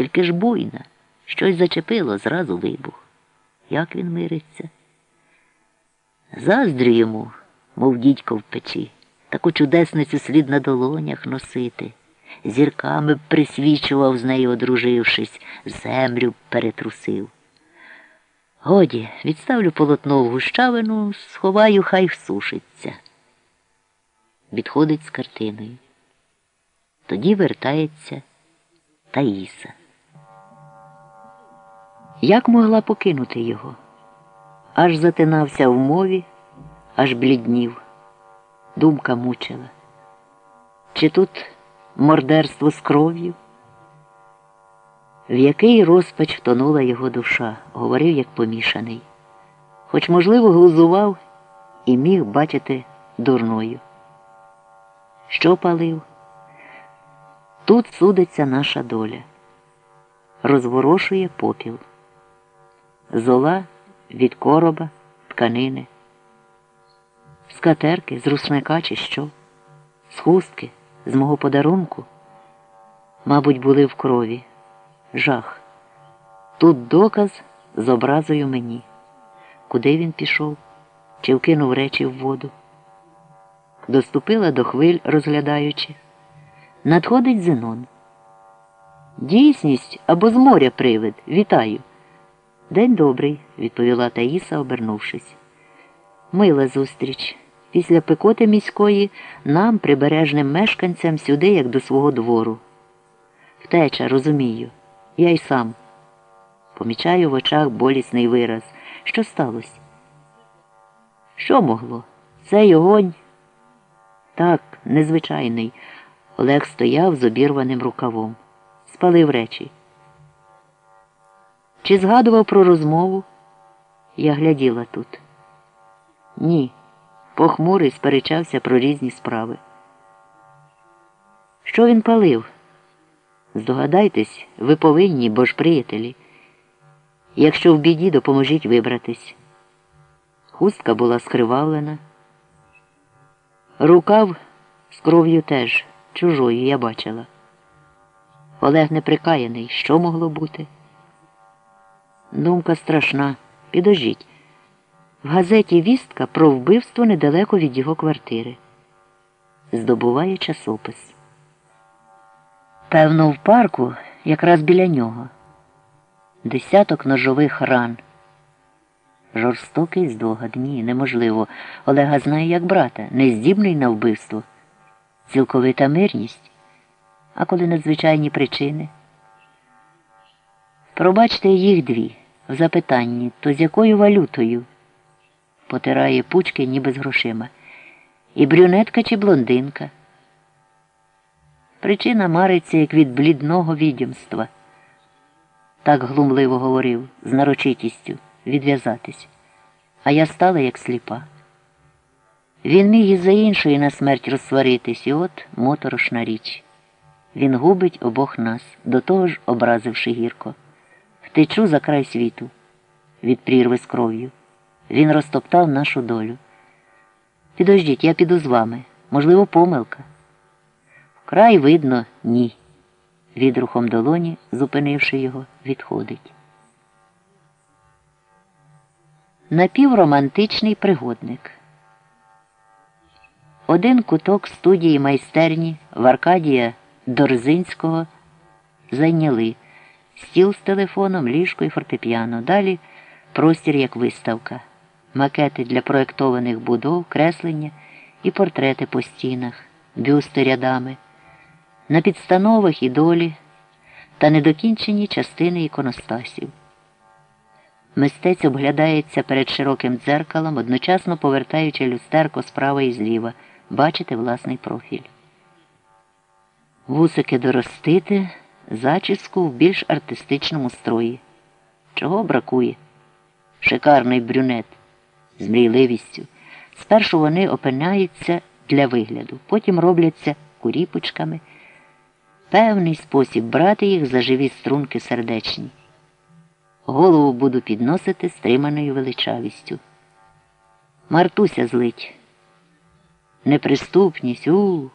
Тільки ж буйна. Щось зачепило, зразу вибух. Як він мириться? Заздрю йому, мов дідько в печі, таку чудесницю слід на долонях носити. Зірками присвічував з нею, одружившись, землю перетрусив. Годі, відставлю полотно в гущавину, сховаю, хай всушиться. Відходить з картиною. Тоді вертається Таїса. Як могла покинути його? Аж затинався в мові, аж бліднів. Думка мучила. Чи тут мордерство з кров'ю? В який розпач втонула його душа, говорив, як помішаний, хоч, можливо, глузував і міг бачити дурною. Що палив? Тут судиться наша доля, розворошує попіл, зола від короба, тканини, скатерки з русника чи що, з хустки, з мого подарунку, мабуть, були в крові. Жах. Тут доказ з образою мені. Куди він пішов? Чи вкинув речі в воду? Доступила до хвиль, розглядаючи. Надходить Зенон. Дійсність або з моря привид. Вітаю. День добрий, відповіла Таїса, обернувшись. Мила зустріч. Після пекоти міської нам, прибережним мешканцям, сюди, як до свого двору. Втеча, розумію. Я й сам. Помічаю в очах болісний вираз. Що сталося? Що могло? Цей огонь? Так, незвичайний. Олег стояв з обірваним рукавом. Спалив речі. Чи згадував про розмову? Я гляділа тут. Ні. Похмурий сперечався про різні справи. Що він палив? Здогадайтесь, ви повинні, бо ж приятелі. Якщо в біді, допоможіть вибратись. Хустка була скривавлена. Рукав з кров'ю теж, чужою, я бачила. Олег неприкаяний. Що могло бути? Думка страшна. Підожіть. В газеті вістка про вбивство недалеко від його квартири. Здобуває часопис. Певно, в парку, якраз біля нього. Десяток ножових ран. Жорстокий здогад. Ні, неможливо. Олега знає як брата, нездібний на вбивство, цілковита мирність. А коли надзвичайні причини? Пробачте їх дві в запитанні, то з якою валютою? Потирає пучки, ніби з грошима. І брюнетка чи блондинка? Причина мариться, як від блідного відьомства. Так глумливо говорив, з нарочитістю, відв'язатись. А я стала, як сліпа. Він міг із за іншої на смерть розсваритись, і от моторошна річ. Він губить обох нас, до того ж образивши гірко. Втечу за край світу, від прірви з кров'ю. Він розтоптав нашу долю. Підождіть, я піду з вами. Можливо, помилка. Край видно, ні. Відрухом долоні, зупинивши його, відходить. Напівромантичний пригодник. Один куток студії майстерні в Аркадія Дорзинського зайняли стіл з телефоном, ліжко і фортепіано. Далі простір як виставка, макети для проєктованих будов, креслення і портрети по стінах, бюсти рядами на підстановах і долі та недокінчені частини іконостасів. Мистець обглядається перед широким дзеркалом, одночасно повертаючи люстерко справа і зліва, бачити власний профіль. Вусики доростити, зачіску в більш артистичному строї. Чого бракує? Шикарний брюнет з мрійливістю. Спершу вони опиняються для вигляду, потім робляться куріпочками певний спосіб брати їх за живі струнки сердечні. Голову буду підносити стриманою величавістю. Мартуся злить. Неприступність, у.